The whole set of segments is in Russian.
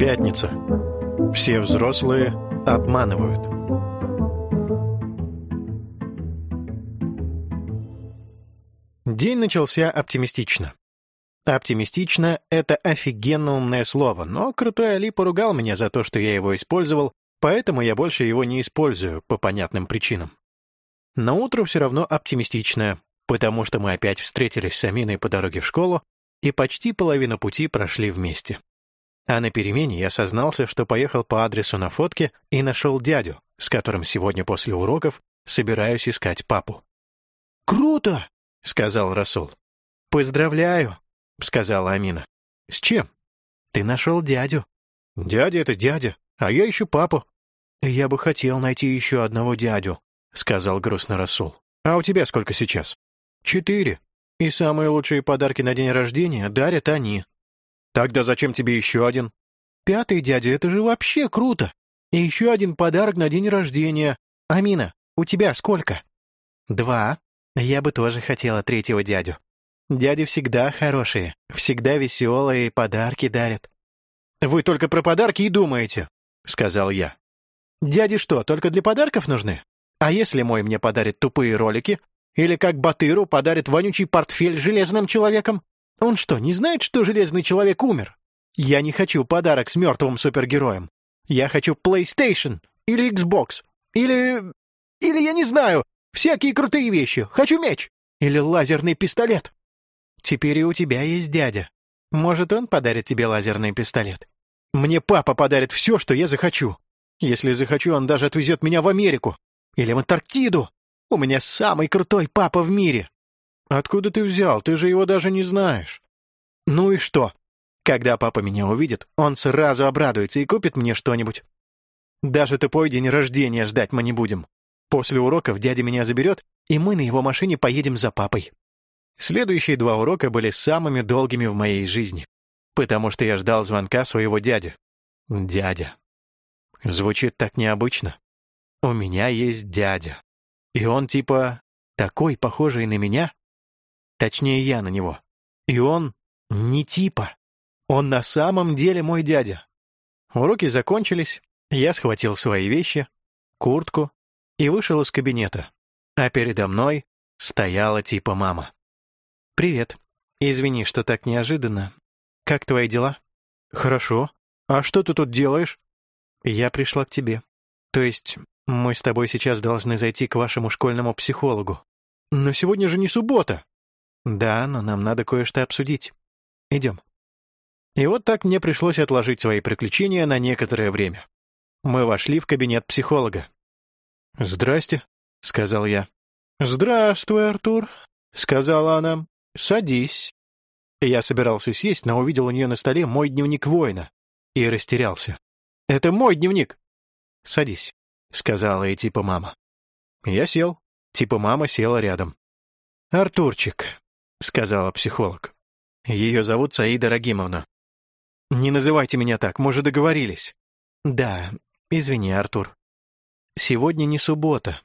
Пятница. Все взрослые обманывают. День начался оптимистично. Оптимистично — это офигенно умное слово, но крутой Али поругал меня за то, что я его использовал, поэтому я больше его не использую по понятным причинам. Но утро все равно оптимистичное, потому что мы опять встретились с Аминой по дороге в школу и почти половину пути прошли вместе. А на перемене я сознался, что поехал по адресу на фотке и нашел дядю, с которым сегодня после уроков собираюсь искать папу. «Круто!» — сказал Расул. «Поздравляю!» — сказала Амина. «С чем?» «Ты нашел дядю». «Дядя — это дядя, а я ищу папу». «Я бы хотел найти еще одного дядю», — сказал грустно Расул. «А у тебя сколько сейчас?» «Четыре. И самые лучшие подарки на день рождения дарят они». «Тогда зачем тебе еще один?» «Пятый дядя, это же вообще круто! И еще один подарок на день рождения. Амина, у тебя сколько?» «Два. Я бы тоже хотела третьего дядю. Дяди всегда хорошие, всегда веселые и подарки дарят». «Вы только про подарки и думаете», — сказал я. «Дяди что, только для подарков нужны? А если мой мне подарит тупые ролики, или как Батыру подарит вонючий портфель железным человеком? Он что, не знает, что железный человек умер? Я не хочу подарок с мертвым супергероем. Я хочу PlayStation или Xbox или... или я не знаю, всякие крутые вещи. Хочу меч или лазерный пистолет. Теперь и у тебя есть дядя. Может, он подарит тебе лазерный пистолет? Мне папа подарит все, что я захочу. Если захочу, он даже отвезет меня в Америку или в Антарктиду. У меня самый крутой папа в мире. Откуда ты взял? Ты же его даже не знаешь. Ну и что? Когда папа меня увидит, он сразу обрадуется и купит мне что-нибудь. Даже тупой день рождения ждать мы не будем. После уроков дядя меня заберет, и мы на его машине поедем за папой. Следующие два урока были самыми долгими в моей жизни, потому что я ждал звонка своего дяди. Дядя. Звучит так необычно. У меня есть дядя. И он типа такой похожий на меня. Точнее, я на него. И он не типа. Он на самом деле мой дядя. Уроки закончились, я схватил свои вещи, куртку и вышел из кабинета. А передо мной стояла типа мама. «Привет. Извини, что так неожиданно. Как твои дела?» «Хорошо. А что ты тут делаешь?» «Я пришла к тебе. То есть мы с тобой сейчас должны зайти к вашему школьному психологу. Но сегодня же не суббота. Да, но нам надо кое-что обсудить. Идем. И вот так мне пришлось отложить свои приключения на некоторое время. Мы вошли в кабинет психолога. «Здрасте», — сказал я. «Здравствуй, Артур», — сказала она. «Садись». Я собирался сесть, но увидел у нее на столе мой дневник воина и растерялся. «Это мой дневник!» «Садись». — сказала ей типа мама. Я сел. Типа мама села рядом. «Артурчик», — сказала психолог. «Ее зовут Саида Рагимовна». «Не называйте меня так, мы же договорились». «Да, извини, Артур. Сегодня не суббота».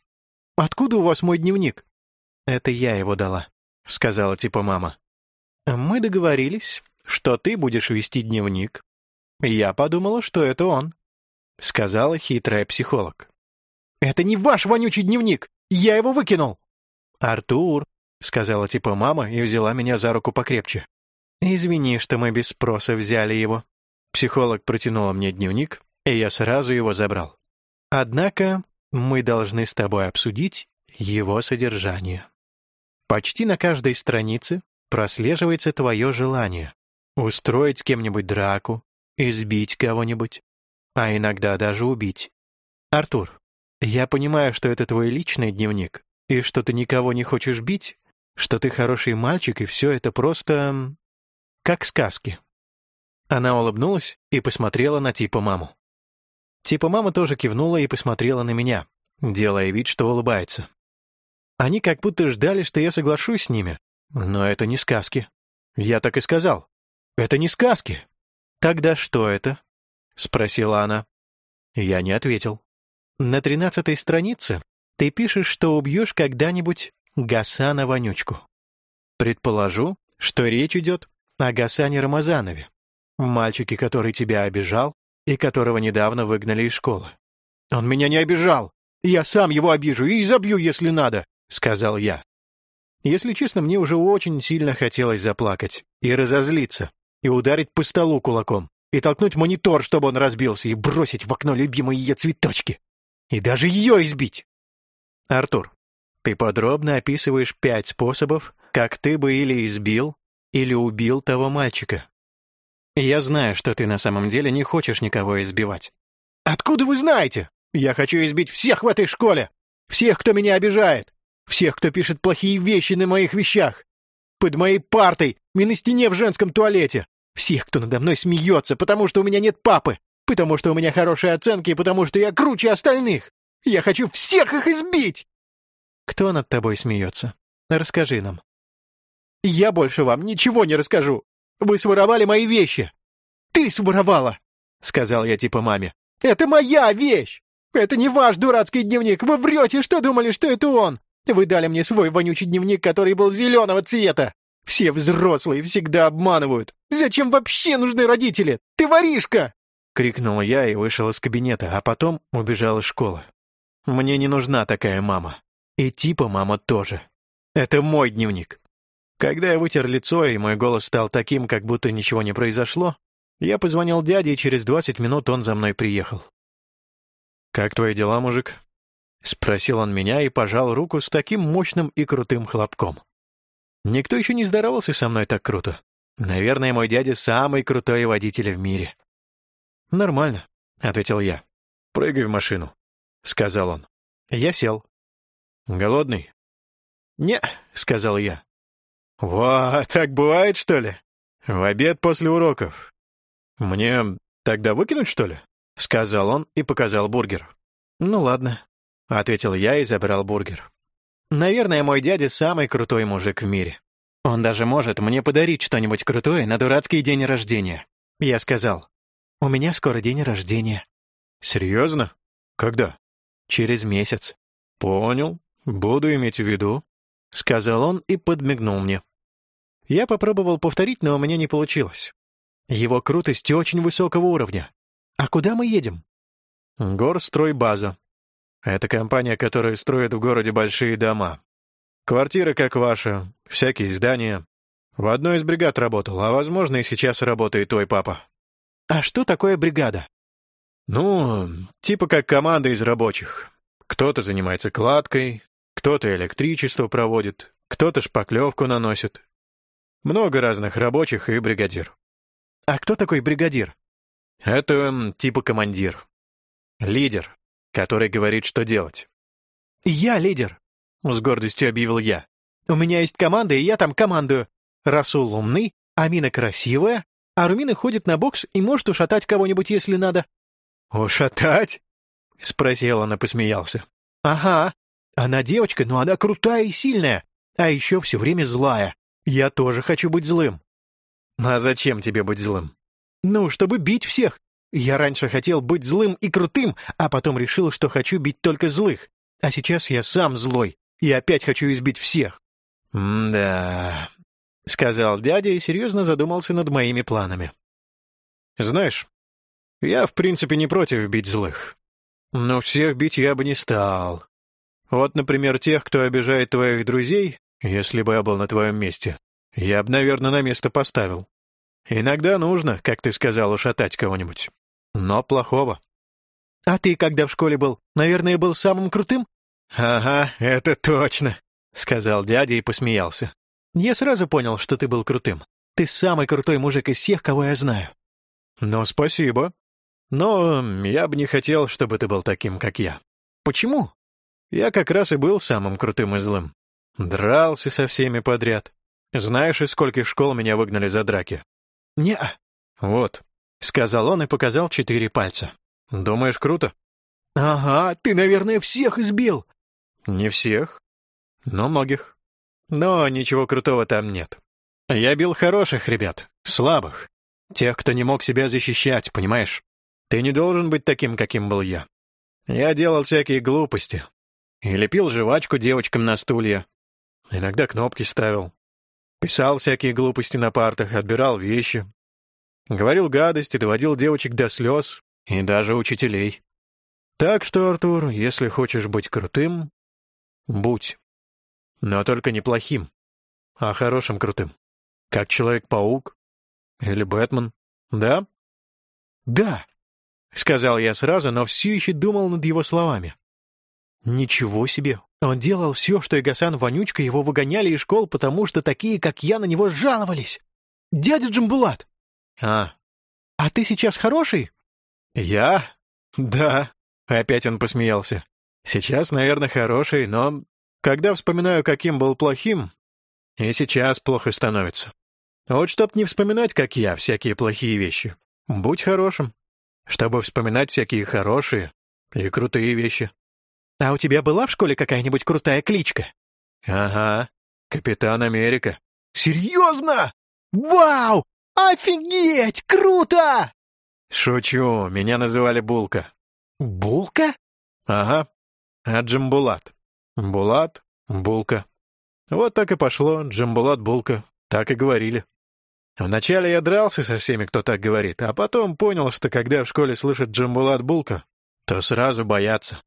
«Откуда у вас мой дневник?» «Это я его дала», — сказала типа мама. «Мы договорились, что ты будешь вести дневник. Я подумала, что это он», — сказала хитрая психолог. «Это не ваш вонючий дневник! Я его выкинул!» «Артур», — сказала типа мама и взяла меня за руку покрепче. «Извини, что мы без спроса взяли его». Психолог протянула мне дневник, и я сразу его забрал. Однако мы должны с тобой обсудить его содержание. Почти на каждой странице прослеживается твое желание устроить с кем-нибудь драку, избить кого-нибудь, а иногда даже убить. Артур, я понимаю, что это твой личный дневник, и что ты никого не хочешь бить, что ты хороший мальчик, и все это просто... как сказки». Она улыбнулась и посмотрела на типа маму. Типа мама тоже кивнула и посмотрела на меня, делая вид, что улыбается. Они как будто ждали, что я соглашусь с ними. Но это не сказки. Я так и сказал. Это не сказки. Тогда что это? Спросила она. Я не ответил. На тринадцатой странице ты пишешь, что убьешь когда-нибудь Гасана Вонючку. Предположу, что речь идет о Гасане Рамазанове, мальчике, который тебя обижал, и которого недавно выгнали из школы. «Он меня не обижал! Я сам его обижу и забью, если надо!» — сказал я. Если честно, мне уже очень сильно хотелось заплакать и разозлиться, и ударить по столу кулаком, и толкнуть монитор, чтобы он разбился, и бросить в окно любимые ее цветочки. И даже ее избить. Артур, ты подробно описываешь пять способов, как ты бы или избил, или убил того мальчика. Я знаю, что ты на самом деле не хочешь никого избивать. Откуда вы знаете? Я хочу избить всех в этой школе! Всех, кто меня обижает! Всех, кто пишет плохие вещи на моих вещах! Под моей партой и на стене в женском туалете! Всех, кто надо мной смеется, потому что у меня нет папы! Потому что у меня хорошие оценки и потому что я круче остальных! Я хочу всех их избить!» «Кто над тобой смеется? Расскажи нам». «Я больше вам ничего не расскажу. Вы своровали мои вещи. Ты своровала!» — сказал я типа маме. «Это моя вещь! Это не ваш дурацкий дневник! Вы врете, что думали, что это он! Вы дали мне свой вонючий дневник, который был зеленого цвета! Все взрослые всегда обманывают! Зачем вообще нужны родители? Ты воришка!» Крикнул я и вышел из кабинета, а потом убежал из школы. Мне не нужна такая мама. И типа мама тоже. Это мой дневник. Когда я вытер лицо, и мой голос стал таким, как будто ничего не произошло, я позвонил дяде, и через двадцать минут он за мной приехал. «Как твои дела, мужик?» — спросил он меня и пожал руку с таким мощным и крутым хлопком. Никто еще не здоровался со мной так круто. Наверное, мой дядя самый крутой водитель в мире. «Нормально», — ответил я. «Прыгай в машину», — сказал он. Я сел. «Голодный?» «Не», — сказал я. «Во, так бывает, что ли? В обед после уроков. Мне тогда выкинуть, что ли?» — сказал он и показал бургер. «Ну ладно», — ответил я и забрал бургер. «Наверное, мой дядя самый крутой мужик в мире. Он даже может мне подарить что-нибудь крутое на дурацкий день рождения». Я сказал, «У меня скоро день рождения». «Серьезно? Когда?» «Через месяц». «Понял. Буду иметь в виду», — сказал он и подмигнул мне. Я попробовал повторить, но у меня не получилось. Его крутость очень высокого уровня. А куда мы едем? Горстройбаза. Это компания, которая строит в городе большие дома. Квартиры, как ваша, всякие здания. В одной из бригад работал, а, возможно, и сейчас работает твой папа. А что такое бригада? Ну, типа как команда из рабочих. Кто-то занимается кладкой, кто-то электричество проводит, кто-то шпаклевку наносит. Много разных рабочих и бригадир. А кто такой бригадир? Это типа командир. Лидер, который говорит, что делать. «Я лидер», — с гордостью объявил я. «У меня есть команда, и я там командую. Расул умный, Амина красивая, а Румина ходит на бокс и может ушатать кого-нибудь, если надо». «Ушатать?» — спросил он и посмеялся. «Ага. Она девочка, но она крутая и сильная, а еще все время злая. Я тоже хочу быть злым». «А зачем тебе быть злым?» «Ну, чтобы бить всех. Я раньше хотел быть злым и крутым, а потом решил, что хочу бить только злых. А сейчас я сам злой и опять хочу избить всех». «Да...» — сказал дядя и серьезно задумался над моими планами. «Знаешь, я в принципе не против бить злых. Но всех бить я бы не стал. Вот, например, тех, кто обижает твоих друзей, если бы я был на твоем месте, я бы, наверное, на место поставил. Иногда нужно, как ты сказал, ушатать кого-нибудь. Но плохого. А ты, когда в школе был, наверное, был самым крутым? Ага, это точно, сказал дядя и посмеялся. Я сразу понял, что ты был крутым. Ты самый крутой мужик из всех, кого я знаю. Ну, спасибо. Но я бы не хотел, чтобы ты был таким, как я. Почему? Я как раз и был самым крутым и злым. Дрался со всеми подряд. Знаешь, из скольких школ меня выгнали за драки? не «Вот», — сказал он и показал четыре пальца. «Думаешь, круто?» «Ага, ты, наверное, всех избил». «Не всех, но многих. Но ничего крутого там нет. Я бил хороших ребят, слабых, тех, кто не мог себя защищать, понимаешь? Ты не должен быть таким, каким был я. Я делал всякие глупости. И лепил жвачку девочкам на стулья. Иногда кнопки ставил. Писал всякие глупости на партах, отбирал вещи. Говорил гадости, доводил девочек до слез. И даже учителей. Так что, Артур, если хочешь быть крутым, будь. Но только не плохим, а хорошим крутым. Как Человек-паук или Бэтмен, да? Да, сказал я сразу, но все еще думал над его словами. Ничего себе! Он делал все, что Игасан Вонючка его выгоняли из школ, потому что такие, как я, на него жаловались. Дядя Джамбулат! А. А ты сейчас хороший? Я? Да. Опять он посмеялся. Сейчас, наверное, хороший, но когда вспоминаю, каким был плохим, и сейчас плохо становится. Вот чтоб не вспоминать, как я, всякие плохие вещи. Будь хорошим, чтобы вспоминать всякие хорошие и крутые вещи. А у тебя была в школе какая-нибудь крутая кличка? Ага, Капитан Америка. Серьезно? Вау! Офигеть! Круто! Шучу, меня называли Булка. Булка? Ага, а Джамбулат. Булат, Булка. Вот так и пошло, Джамбулат, Булка. Так и говорили. Вначале я дрался со всеми, кто так говорит, а потом понял, что когда в школе слышат Джамбулат Булка, то сразу боятся.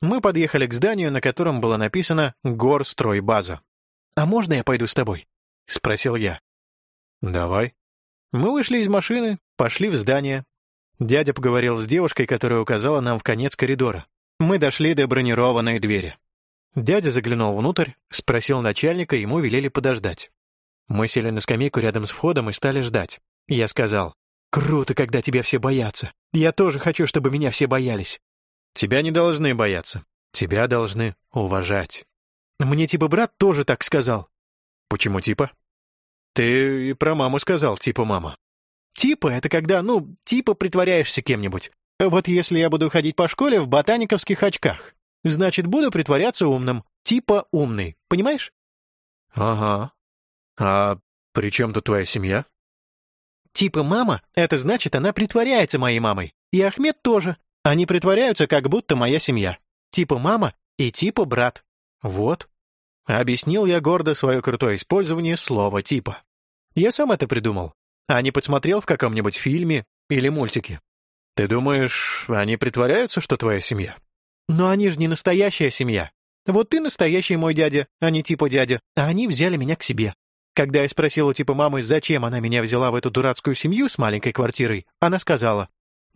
Мы подъехали к зданию, на котором было написано «Горстройбаза». «А можно я пойду с тобой?» — спросил я. «Давай». Мы вышли из машины, пошли в здание. Дядя поговорил с девушкой, которая указала нам в конец коридора. Мы дошли до бронированной двери. Дядя заглянул внутрь, спросил начальника, ему велели подождать. Мы сели на скамейку рядом с входом и стали ждать. Я сказал, «Круто, когда тебя все боятся. Я тоже хочу, чтобы меня все боялись». «Тебя не должны бояться. Тебя должны уважать». «Мне типа брат тоже так сказал». «Почему типа?» «Ты и про маму сказал, типа мама». «Типа — это когда, ну, типа притворяешься кем-нибудь. Вот если я буду ходить по школе в ботаниковских очках, значит, буду притворяться умным, типа умный, понимаешь?» «Ага», «А при чем тут твоя семья?» «Типа мама — это значит, она притворяется моей мамой. И Ахмед тоже. Они притворяются, как будто моя семья. Типа мама и типа брат. Вот». Объяснил я гордо свое крутое использование слова «типа». Я сам это придумал, а не подсмотрел в каком-нибудь фильме или мультике. Ты думаешь, они притворяются, что твоя семья? Но они же не настоящая семья. Вот ты настоящий мой дядя, а не типа дядя, а они взяли меня к себе. Когда я спросил у типа мамы, зачем она меня взяла в эту дурацкую семью с маленькой квартирой, она сказала,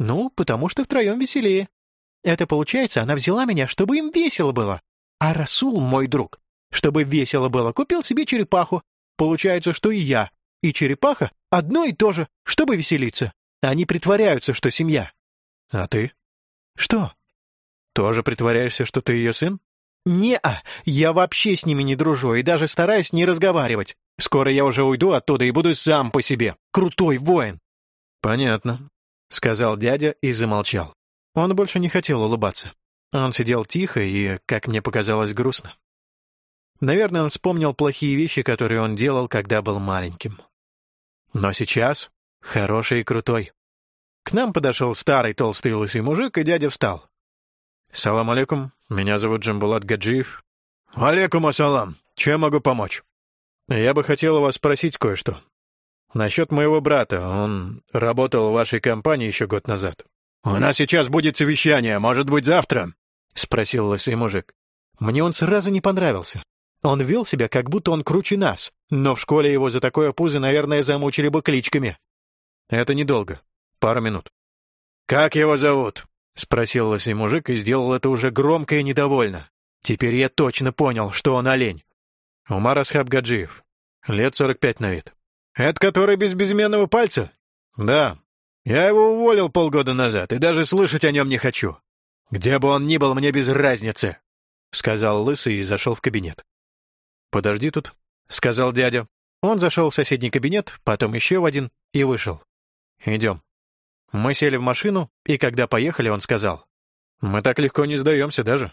«Ну, потому что втроем веселее». Это получается, она взяла меня, чтобы им весело было. А Расул, мой друг, чтобы весело было, купил себе черепаху. Получается, что и я, и черепаха одно и то же, чтобы веселиться. Они притворяются, что семья. А ты? Что? Тоже притворяешься, что ты ее сын? Не-а, я вообще с ними не дружу и даже стараюсь не разговаривать. Скоро я уже уйду оттуда и буду сам по себе. Крутой воин. Понятно, сказал дядя и замолчал. Он больше не хотел улыбаться. Он сидел тихо и, как мне показалось, грустно. Наверное, он вспомнил плохие вещи, которые он делал, когда был маленьким. Но сейчас хороший и крутой. К нам подошел старый толстый лысый мужик, и дядя встал. «Салам алейкум, меня зовут Джамбулат Гаджиев». «Алейкум ассалам, чем могу помочь?» «Я бы хотел у вас спросить кое-что. Насчет моего брата. Он работал в вашей компании еще год назад». «У нас сейчас будет совещание, может быть, завтра?» — спросил лысый мужик. Мне он сразу не понравился. Он вел себя, как будто он круче нас, но в школе его за такое пузо, наверное, замучили бы кличками. Это недолго. Пару минут. «Как его зовут?» — спросил лысый мужик и сделал это уже громко и недовольно. Теперь я точно понял, что он олень. Умар Асхаб Гаджиев. Лет сорок пять на вид. Это который без безымянного пальца? Да. Я его уволил полгода назад и даже слышать о нем не хочу. Где бы он ни был, мне без разницы, — сказал Лысый и зашел в кабинет. «Подожди тут», — сказал дядя. Он зашел в соседний кабинет, потом еще в один и вышел. «Идем». Мы сели в машину, и когда поехали, он сказал. «Мы так легко не сдаемся даже».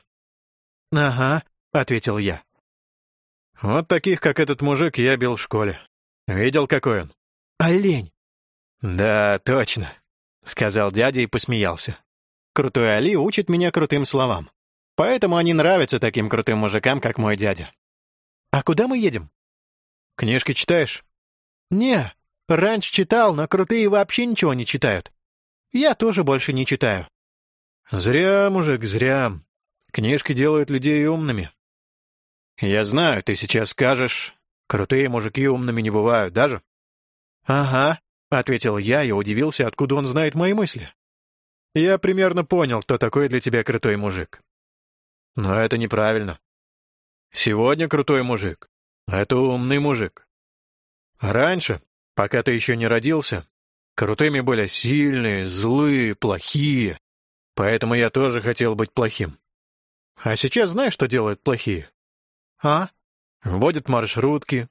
«Ага», — ответил я. Вот таких, как этот мужик, я бил в школе. Видел, какой он? Олень. Да, точно, сказал дядя и посмеялся. Крутой Али учит меня крутым словам. Поэтому они нравятся таким крутым мужикам, как мой дядя. А куда мы едем? Книжки читаешь? Не, раньше читал, но крутые вообще ничего не читают. Я тоже больше не читаю». «Зря, мужик, зря. Книжки делают людей умными». «Я знаю, ты сейчас скажешь, крутые мужики умными не бывают, даже?» «Ага», — ответил я и удивился, откуда он знает мои мысли. «Я примерно понял, кто такой для тебя крутой мужик. Но это неправильно. Сегодня крутой мужик — это умный мужик. Раньше, пока ты еще не родился, крутыми были сильные, злые, плохие. Поэтому я тоже хотел быть плохим. А сейчас знаешь, что делают плохие? А? Водят маршрутки,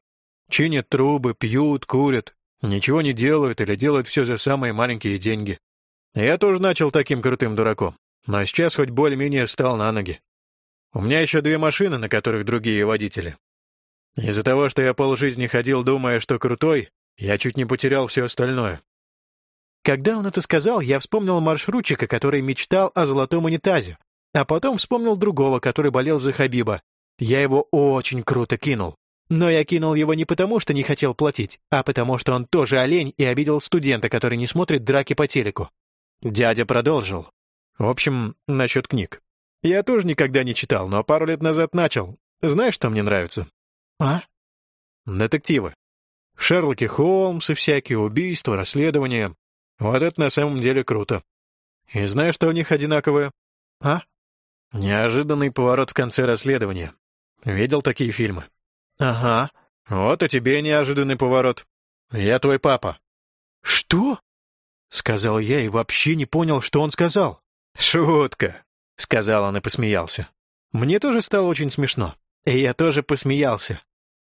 чинят трубы, пьют, курят, Ничего не делают или делают все за самые маленькие деньги. Я тоже начал таким крутым дураком, но сейчас хоть более-менее встал на ноги. У меня еще две машины, на которых другие водители. Из-за того, что я полжизни ходил, думая, что крутой, я чуть не потерял все остальное. Когда он это сказал, я вспомнил маршрутчика, который мечтал о золотом унитазе, а потом вспомнил другого, который болел за Хабиба. Я его очень круто кинул. Но я кинул его не потому, что не хотел платить, а потому, что он тоже олень и обидел студента, который не смотрит драки по телеку. Дядя продолжил. В общем, насчет книг. Я тоже никогда не читал, но пару лет назад начал. Знаешь, что мне нравится? А? Детективы. Шерлоки Холмсы всякие, убийства, расследования. Вот это на самом деле круто. И знаешь, что у них одинаковое? А? Неожиданный поворот в конце расследования. Видел такие фильмы? «Ага. Вот и тебе неожиданный поворот. Я твой папа». «Что?» — сказал я и вообще не понял, что он сказал. «Шутка», — сказал он и посмеялся. Мне тоже стало очень смешно, и я тоже посмеялся.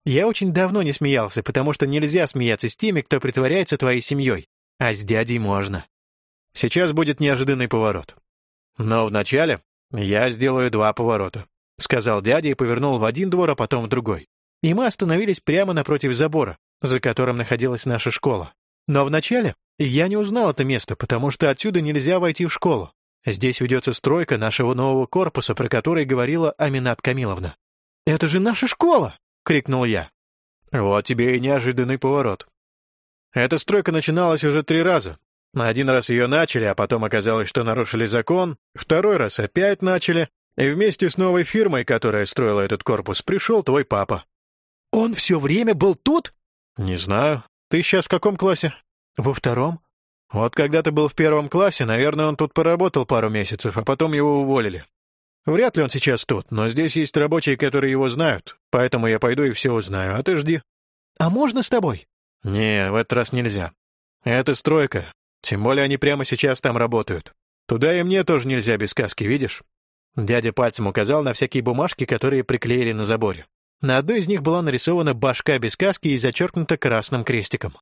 Я очень давно не смеялся, потому что нельзя смеяться с теми, кто притворяется твоей семьей, а с дядей можно. Сейчас будет неожиданный поворот. Но вначале я сделаю два поворота, — сказал дядя и повернул в один двор, а потом в другой и мы остановились прямо напротив забора, за которым находилась наша школа. Но вначале я не узнал это место, потому что отсюда нельзя войти в школу. Здесь ведется стройка нашего нового корпуса, про который говорила Аминат Камиловна. «Это же наша школа!» — крикнул я. «Вот тебе и неожиданный поворот. Эта стройка начиналась уже три раза. Один раз ее начали, а потом оказалось, что нарушили закон, второй раз опять начали, и вместе с новой фирмой, которая строила этот корпус, пришел твой папа. «Он все время был тут?» «Не знаю. Ты сейчас в каком классе?» «Во втором». «Вот когда ты был в первом классе, наверное, он тут поработал пару месяцев, а потом его уволили. Вряд ли он сейчас тут, но здесь есть рабочие, которые его знают, поэтому я пойду и все узнаю, а ты жди». «А можно с тобой?» «Не, в этот раз нельзя. Это стройка, тем более они прямо сейчас там работают. Туда и мне тоже нельзя без каски, видишь?» Дядя пальцем указал на всякие бумажки, которые приклеили на заборе. На одной из них была нарисована башка без каски и зачеркнута красным крестиком.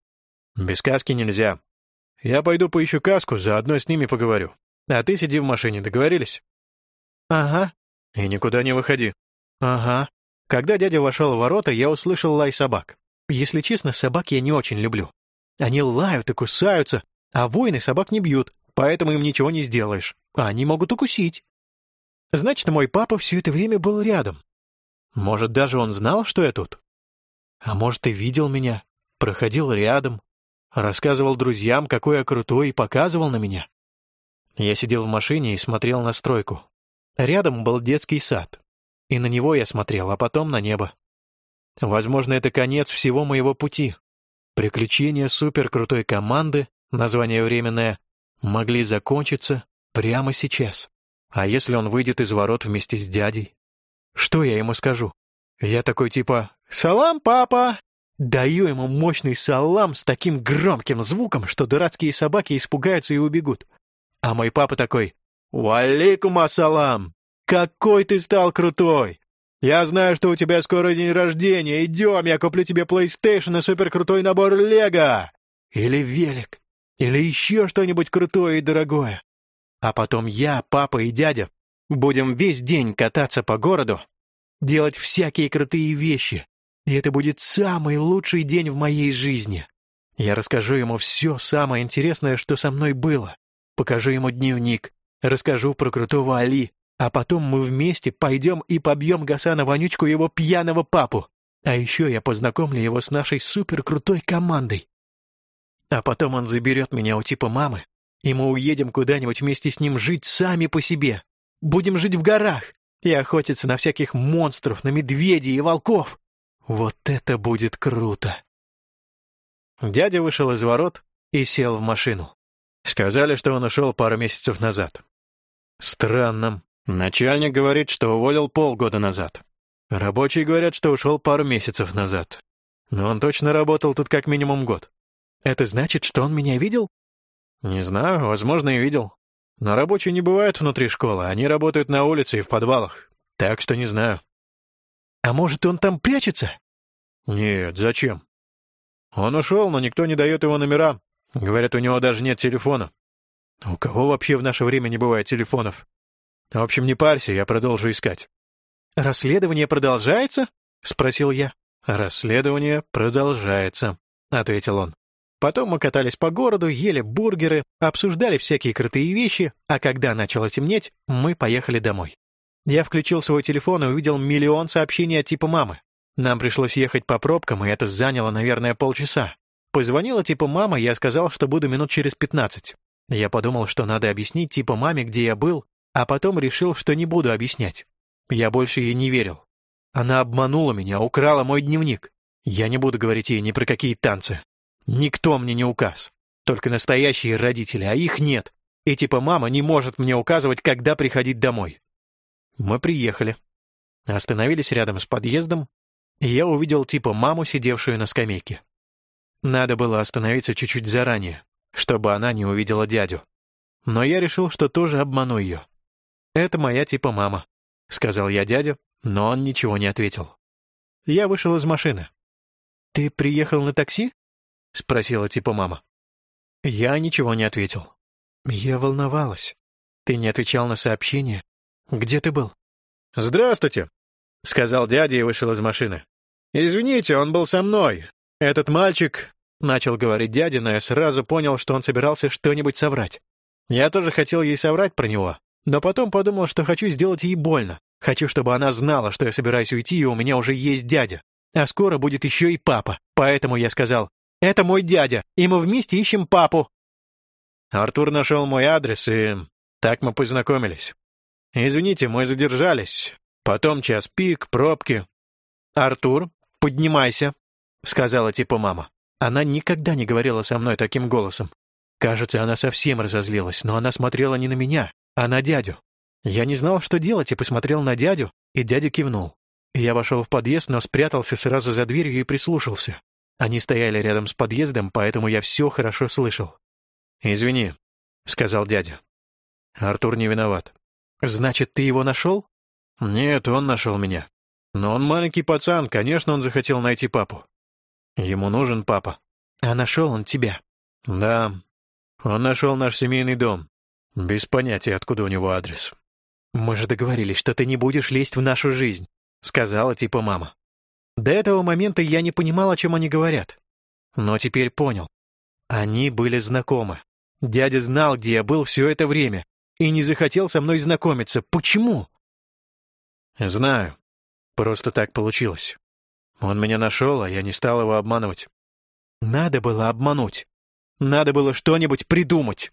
«Без каски нельзя. Я пойду поищу каску, заодно с ними поговорю. А ты сиди в машине, договорились?» «Ага». «И никуда не выходи». «Ага». Когда дядя вошел в ворота, я услышал лай собак. Если честно, собак я не очень люблю. Они лают и кусаются, а воины собак не бьют, поэтому им ничего не сделаешь. А они могут укусить. Значит, мой папа все это время был рядом, может, даже он знал, что я тут? А может, и видел меня, проходил рядом, рассказывал друзьям, какой я крутой, и показывал на меня. Я сидел в машине и смотрел на стройку. Рядом был детский сад, и на него я смотрел, а потом на небо. Возможно, это конец всего моего пути. Приключения суперкрутой команды, название временное, могли закончиться прямо сейчас. А если он выйдет из ворот вместе с дядей? Что я ему скажу? Я такой типа «Салам, папа!» Даю ему мощный салам с таким громким звуком, что дурацкие собаки испугаются и убегут. А мой папа такой «Валикум ассалам! Какой ты стал крутой! Я знаю, что у тебя скоро день рождения. Идем, я куплю тебе PlayStation и суперкрутой набор Лего! Или велик, или еще что-нибудь крутое и дорогое. А потом я, папа и дядя Будем весь день кататься по городу, делать всякие крутые вещи, и это будет самый лучший день в моей жизни. Я расскажу ему все самое интересное, что со мной было. Покажу ему дневник, расскажу про крутого Али, а потом мы вместе пойдем и побьем Гасана Вонючку его пьяного папу. А еще я познакомлю его с нашей суперкрутой командой. А потом он заберет меня у типа мамы, и мы уедем куда-нибудь вместе с ним жить сами по себе. Будем жить в горах и охотиться на всяких монстров, на медведей и волков. Вот это будет круто!» Дядя вышел из ворот и сел в машину. Сказали, что он ушел пару месяцев назад. Странно. Начальник говорит, что уволил полгода назад. Рабочие говорят, что ушел пару месяцев назад. Но он точно работал тут как минимум год. Это значит, что он меня видел? Не знаю, возможно, и видел. Но рабочие не бывают внутри школы, они работают на улице и в подвалах. Так что не знаю. А может, он там прячется? Нет, зачем? Он ушел, но никто не дает его номера. Говорят, у него даже нет телефона. У кого вообще в наше время не бывает телефонов? В общем, не парься, я продолжу искать. «Расследование продолжается?» — спросил я. «Расследование продолжается», — ответил он. Потом мы катались по городу, ели бургеры, обсуждали всякие крутые вещи, а когда начало темнеть, мы поехали домой. Я включил свой телефон и увидел миллион сообщений от типа мамы. Нам пришлось ехать по пробкам, и это заняло, наверное, полчаса. Позвонила типа мама, я сказал, что буду минут через пятнадцать. Я подумал, что надо объяснить типа маме, где я был, а потом решил, что не буду объяснять. Я больше ей не верил. Она обманула меня, украла мой дневник. Я не буду говорить ей ни про какие танцы. Никто мне не указ. Только настоящие родители, а их нет. И типа мама не может мне указывать, когда приходить домой. Мы приехали. Остановились рядом с подъездом, и я увидел типа маму, сидевшую на скамейке. Надо было остановиться чуть-чуть заранее, чтобы она не увидела дядю. Но я решил, что тоже обману ее. «Это моя типа мама», — сказал я дяде, но он ничего не ответил. Я вышел из машины. «Ты приехал на такси?» — спросила типа мама. Я ничего не ответил. Я волновалась. Ты не отвечал на сообщение. Где ты был? «Здравствуйте», — сказал дядя и вышел из машины. «Извините, он был со мной. Этот мальчик...» — начал говорить дядя, но я сразу понял, что он собирался что-нибудь соврать. Я тоже хотел ей соврать про него, но потом подумал, что хочу сделать ей больно. Хочу, чтобы она знала, что я собираюсь уйти, и у меня уже есть дядя. А скоро будет еще и папа. Поэтому я сказал, это мой дядя, и мы вместе ищем папу. Артур нашел мой адрес, и так мы познакомились. Извините, мы задержались. Потом час пик, пробки. Артур, поднимайся, сказала типа мама. Она никогда не говорила со мной таким голосом. Кажется, она совсем разозлилась, но она смотрела не на меня, а на дядю. Я не знал, что делать, и посмотрел на дядю, и дядя кивнул. Я вошел в подъезд, но спрятался сразу за дверью и прислушался. Они стояли рядом с подъездом, поэтому я все хорошо слышал. «Извини», — сказал дядя. «Артур не виноват». «Значит, ты его нашел?» «Нет, он нашел меня. Но он маленький пацан, конечно, он захотел найти папу. Ему нужен папа». «А нашел он тебя?» «Да. Он нашел наш семейный дом. Без понятия, откуда у него адрес». «Мы же договорились, что ты не будешь лезть в нашу жизнь», — сказала типа мама. До этого момента я не понимал, о чем они говорят. Но теперь понял. Они были знакомы. Дядя знал, где я был все это время, и не захотел со мной знакомиться. Почему? Знаю. Просто так получилось. Он меня нашел, а я не стал его обманывать. Надо было обмануть. Надо было что-нибудь придумать.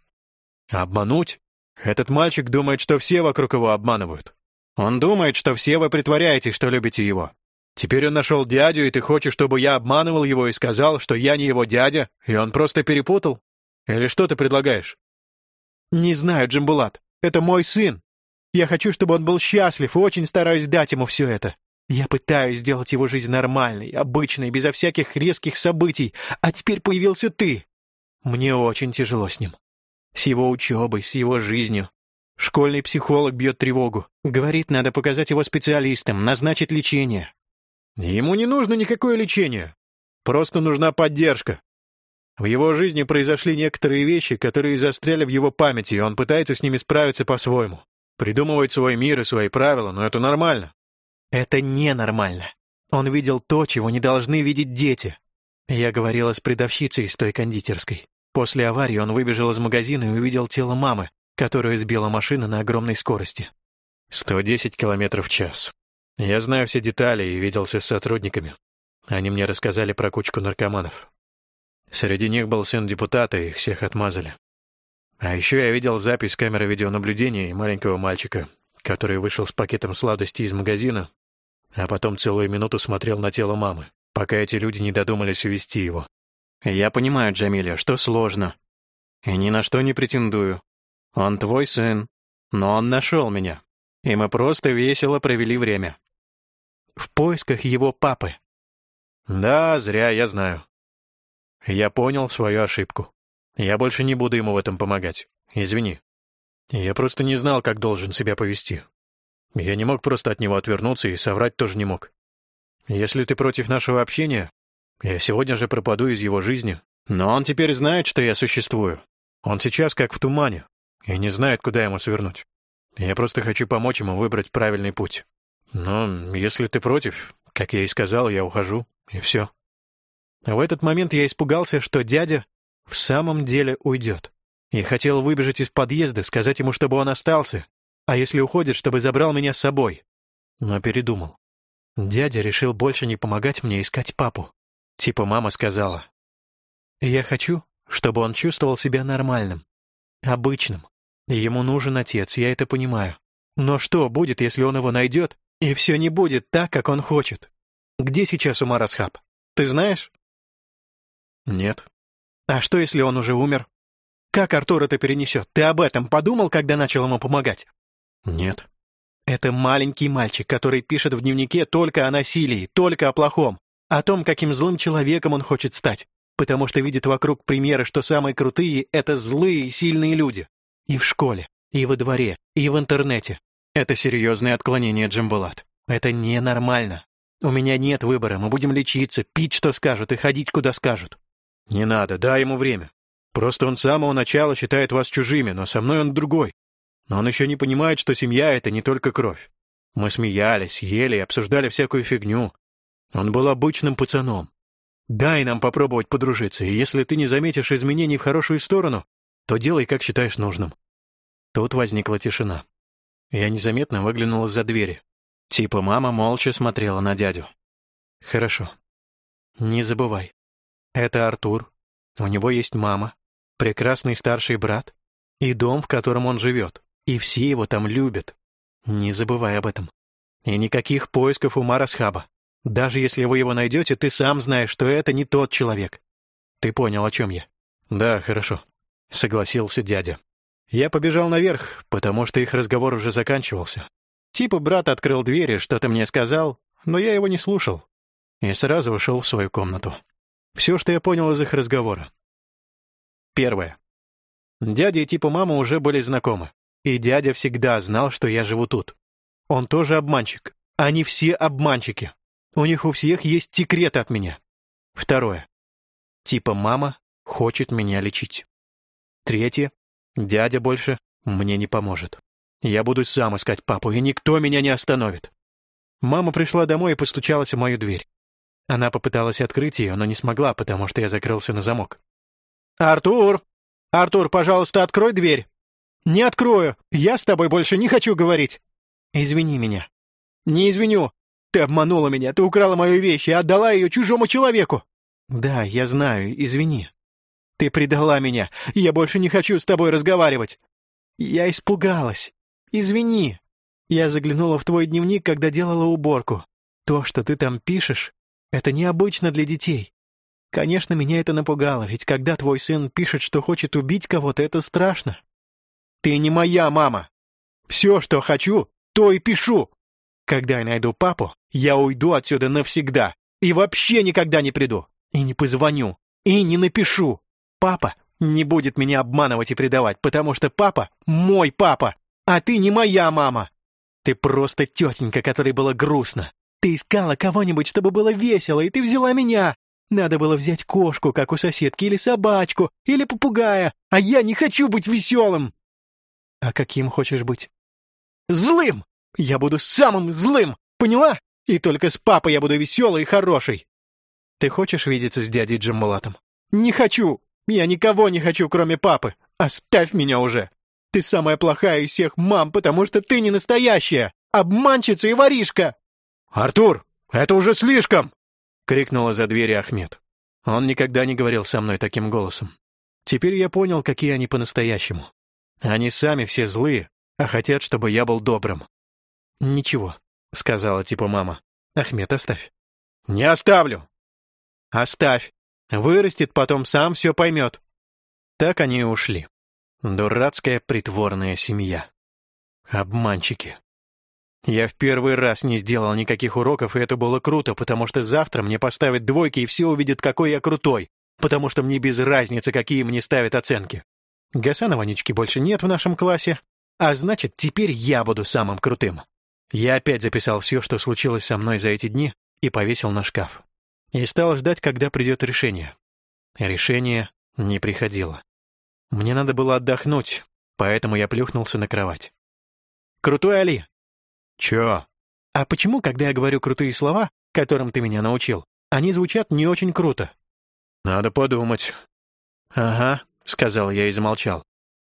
Обмануть? Этот мальчик думает, что все вокруг его обманывают. Он думает, что все вы притворяетесь, что любите его. Теперь он нашел дядю, и ты хочешь, чтобы я обманывал его и сказал, что я не его дядя, и он просто перепутал? Или что ты предлагаешь? Не знаю, Джимбулат. Это мой сын. Я хочу, чтобы он был счастлив, и очень стараюсь дать ему все это. Я пытаюсь сделать его жизнь нормальной, обычной, безо всяких резких событий, а теперь появился ты. Мне очень тяжело с ним. С его учебой, с его жизнью. Школьный психолог бьет тревогу. Говорит, надо показать его специалистам, назначить лечение. Ему не нужно никакое лечение. Просто нужна поддержка. В его жизни произошли некоторые вещи, которые застряли в его памяти, и он пытается с ними справиться по-своему. Придумывает свой мир и свои правила, но это нормально. Это ненормально. Он видел то, чего не должны видеть дети. Я говорила с предавщицей из той кондитерской. После аварии он выбежал из магазина и увидел тело мамы, которую сбила машина на огромной скорости. 110 километров в час. Я знаю все детали и виделся с сотрудниками. Они мне рассказали про кучку наркоманов. Среди них был сын депутата, и их всех отмазали. А еще я видел запись камеры видеонаблюдения маленького мальчика, который вышел с пакетом сладостей из магазина, а потом целую минуту смотрел на тело мамы, пока эти люди не додумались увести его. Я понимаю, Джамиля, что сложно. И ни на что не претендую. Он твой сын, но он нашел меня, и мы просто весело провели время. В поисках его папы. Да, зря, я знаю. Я понял свою ошибку. Я больше не буду ему в этом помогать. Извини. Я просто не знал, как должен себя повести. Я не мог просто от него отвернуться и соврать тоже не мог. Если ты против нашего общения, я сегодня же пропаду из его жизни. Но он теперь знает, что я существую. Он сейчас как в тумане и не знает, куда ему свернуть. Я просто хочу помочь ему выбрать правильный путь. Но если ты против, как я и сказал, я ухожу, и все. В этот момент я испугался, что дядя в самом деле уйдет. И хотел выбежать из подъезда, сказать ему, чтобы он остался, а если уходит, чтобы забрал меня с собой. Но передумал. Дядя решил больше не помогать мне искать папу. Типа мама сказала. Я хочу, чтобы он чувствовал себя нормальным, обычным. Ему нужен отец, я это понимаю. Но что будет, если он его найдет, и все не будет так, как он хочет? Где сейчас Умар Асхаб? Ты знаешь? Нет. А что, если он уже умер? Как Артур это перенесет? Ты об этом подумал, когда начал ему помогать? Нет. Это маленький мальчик, который пишет в дневнике только о насилии, только о плохом, о том, каким злым человеком он хочет стать, потому что видит вокруг примеры, что самые крутые — это злые и сильные люди. И в школе, и во дворе, и в интернете. Это серьезное отклонение, Джамбулат. Это ненормально. У меня нет выбора, мы будем лечиться, пить, что скажут, и ходить, куда скажут. Не надо, дай ему время. Просто он с самого начала считает вас чужими, но со мной он другой. Но он еще не понимает, что семья — это не только кровь. Мы смеялись, ели и обсуждали всякую фигню. Он был обычным пацаном. Дай нам попробовать подружиться, и если ты не заметишь изменений в хорошую сторону, то делай, как считаешь нужным». Тут возникла тишина. Я незаметно выглянул из-за двери. Типа мама молча смотрела на дядю. «Хорошо. Не забывай. Это Артур. У него есть мама, прекрасный старший брат и дом, в котором он живет. И все его там любят. Не забывай об этом. И никаких поисков у Марасхаба. Даже если вы его найдете, ты сам знаешь, что это не тот человек. Ты понял, о чем я? Да, хорошо. Согласился дядя. Я побежал наверх, потому что их разговор уже заканчивался. Типа брат открыл дверь и что-то мне сказал, но я его не слушал. И сразу ушел в свою комнату. Все, что я понял из их разговора. Первое. Дядя и типа мама уже были знакомы. И дядя всегда знал, что я живу тут. Он тоже обманщик. Они все обманщики. У них у всех есть секреты от меня. Второе. Типа мама хочет меня лечить. Третье. Дядя больше мне не поможет. Я буду сам искать папу, и никто меня не остановит. Мама пришла домой и постучалась в мою дверь. Она попыталась открыть ее, но не смогла, потому что я закрылся на замок. «Артур! Артур, пожалуйста, открой дверь!» «Не открою! Я с тобой больше не хочу говорить!» «Извини меня». «Не извиню! Ты обманула меня, ты украла мою вещь и отдала ее чужому человеку!» «Да, я знаю, извини». «Ты предала меня, я больше не хочу с тобой разговаривать!» «Я испугалась. Извини. Я заглянула в твой дневник, когда делала уборку. То, что ты там пишешь, это необычно для детей. Конечно, меня это напугало, ведь когда твой сын пишет, что хочет убить кого-то, это страшно. Ты не моя мама. Все, что хочу, то и пишу. Когда я найду папу, я уйду отсюда навсегда и вообще никогда не приду. И не позвоню, и не напишу. Папа не будет меня обманывать и предавать, потому что папа — мой папа, а ты не моя мама. Ты просто тетенька, которой было грустно. Ты искала кого-нибудь, чтобы было весело, и ты взяла меня. Надо было взять кошку, как у соседки, или собачку, или попугая, а я не хочу быть веселым. А каким хочешь быть? Злым! Я буду самым злым, поняла? И только с папой я буду веселой и хорошей. Ты хочешь видеться с дядей Джаммулатом? Не хочу. Я никого не хочу, кроме папы. Оставь меня уже. Ты самая плохая из всех мам, потому что ты не настоящая. Обманщица и воришка. Артур, это уже слишком! крикнула за дверью Ахмед. Он никогда не говорил со мной таким голосом. Теперь я понял, какие они по-настоящему. Они сами все злые, а хотят, чтобы я был добрым. «Ничего», — сказала типа мама. «Ахмед, оставь». «Не оставлю!» «Оставь. Вырастет, потом сам все поймет». Так они и ушли. Дурацкая притворная семья. Обманщики. Я в первый раз не сделал никаких уроков, и это было круто, потому что завтра мне поставят двойки, и все увидят, какой я крутой, потому что мне без разницы, какие мне ставят оценки. Гасана Ванечки больше нет в нашем классе, а значит, теперь я буду самым крутым. Я опять записал все, что случилось со мной за эти дни, и повесил на шкаф. И стал ждать, когда придет решение. Решение не приходило. Мне надо было отдохнуть, поэтому я плюхнулся на кровать. «Крутой Али!» «Чё?» «А почему, когда я говорю крутые слова, которым ты меня научил, они звучат не очень круто?» «Надо подумать». «Ага», — сказал я и замолчал,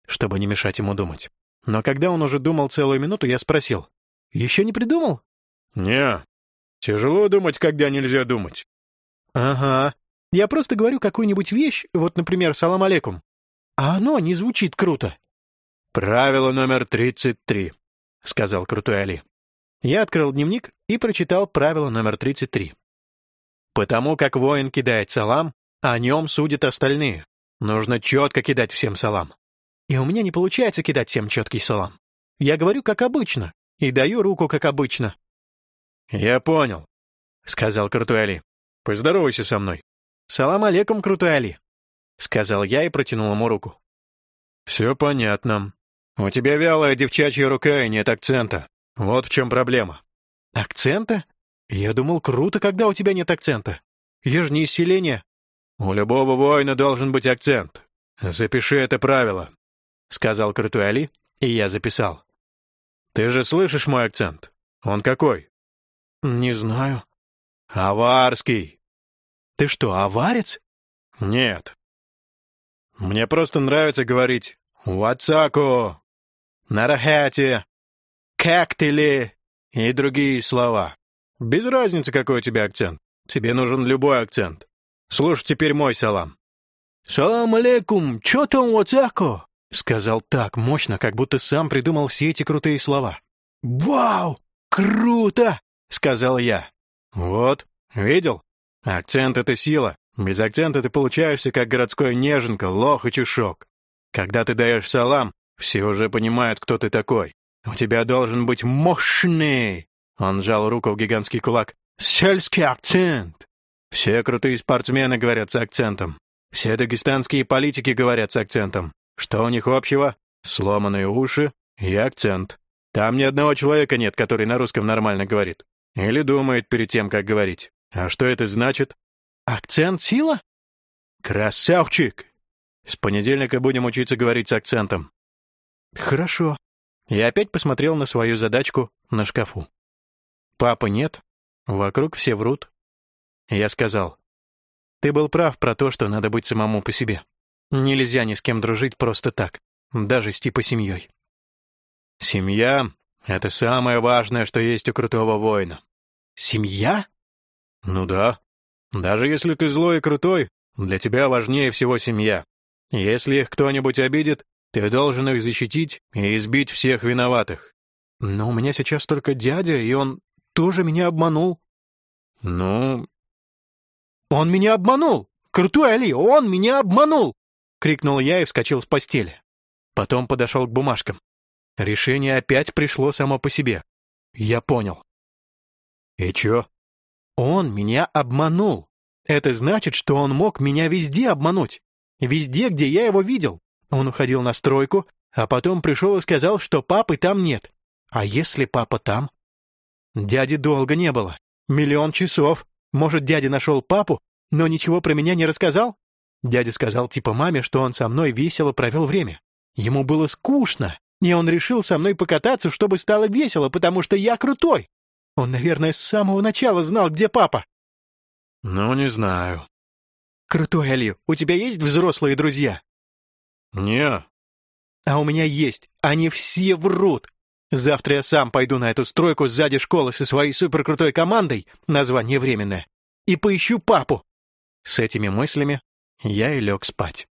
чтобы не мешать ему думать. Но когда он уже думал целую минуту, я спросил. «Еще не придумал?» «Не. Тяжело думать, когда нельзя думать». «Ага. Я просто говорю какую-нибудь вещь, вот, например, «Салам алейкум», а оно не звучит круто». «Правило номер тридцать три», — сказал крутой Али. Я открыл дневник и прочитал правило номер тридцать три. «Потому как воин кидает салам, о нем судят остальные. Нужно четко кидать всем салам. И у меня не получается кидать всем четкий салам. Я говорю, как обычно, и даю руку, как обычно. «Я понял», — сказал Крутой Али. «Поздоровайся со мной». «Салам алейкум, Крутой Али», — сказал я и протянул ему руку. «Все понятно. У тебя вялая девчачья рука и нет акцента. Вот в чем проблема». «Акцента? Я думал, круто, когда у тебя нет акцента. Я же не из селения». «У любого воина должен быть акцент. Запиши это правило», — сказал Крутой Али, и я записал. «Ты же слышишь мой акцент? Он какой?» «Не знаю». «Аварский». «Ты что, аварец?» «Нет». «Мне просто нравится говорить «Ватсаку», «Нарахати», «Кактили» и другие слова. Без разницы, какой у тебя акцент. Тебе нужен любой акцент. Слушай теперь мой салам. «Салам алейкум, чё там ватсаку?» Сказал так мощно, как будто сам придумал все эти крутые слова. «Вау! Круто!» — сказал я. «Вот, видел? Акцент — это сила. Без акцента ты получаешься, как городской неженка, лох и чушок. Когда ты даешь салам, все уже понимают, кто ты такой. У тебя должен быть мощный!» Он сжал руку в гигантский кулак. «Сельский акцент!» Все крутые спортсмены говорят с акцентом. Все дагестанские политики говорят с акцентом. Что у них общего? Сломанные уши и акцент. Там ни одного человека нет, который на русском нормально говорит. Или думает перед тем, как говорить. А что это значит? Акцент — сила? Красавчик! С понедельника будем учиться говорить с акцентом. Хорошо. Я опять посмотрел на свою задачку на шкафу. Папы нет, вокруг все врут. Я сказал, ты был прав про то, что надо быть самому по себе. Нельзя ни с кем дружить просто так, даже с типа семьей. Семья — это самое важное, что есть у крутого воина. Семья? Ну да. Даже если ты злой и крутой, для тебя важнее всего семья. Если их кто-нибудь обидит, ты должен их защитить и избить всех виноватых. Но у меня сейчас только дядя, и он тоже меня обманул. Ну... Он меня обманул! Крутой Али, он меня обманул! Крикнул я и вскочил с постели. Потом подошел к бумажкам. Решение опять пришло само по себе. Я понял. И чё? Он меня обманул. Это значит, что он мог меня везде обмануть. Везде, где я его видел. Он уходил на стройку, а потом пришел и сказал, что папы там нет. А если папа там? Дяди долго не было. Миллион часов. Может, дядя нашел папу, но ничего про меня не рассказал? Дядя сказал типа маме, что он со мной весело провел время. Ему было скучно, и он решил со мной покататься, чтобы стало весело, потому что я крутой. Он, наверное, с самого начала знал, где папа. Ну, не знаю. Крутой, Али, у тебя есть взрослые друзья? Не. А у меня есть. Они все врут. Завтра я сам пойду на эту стройку сзади школы со своей суперкрутой командой, название временное, и поищу папу. С этими мыслями я и лег спать.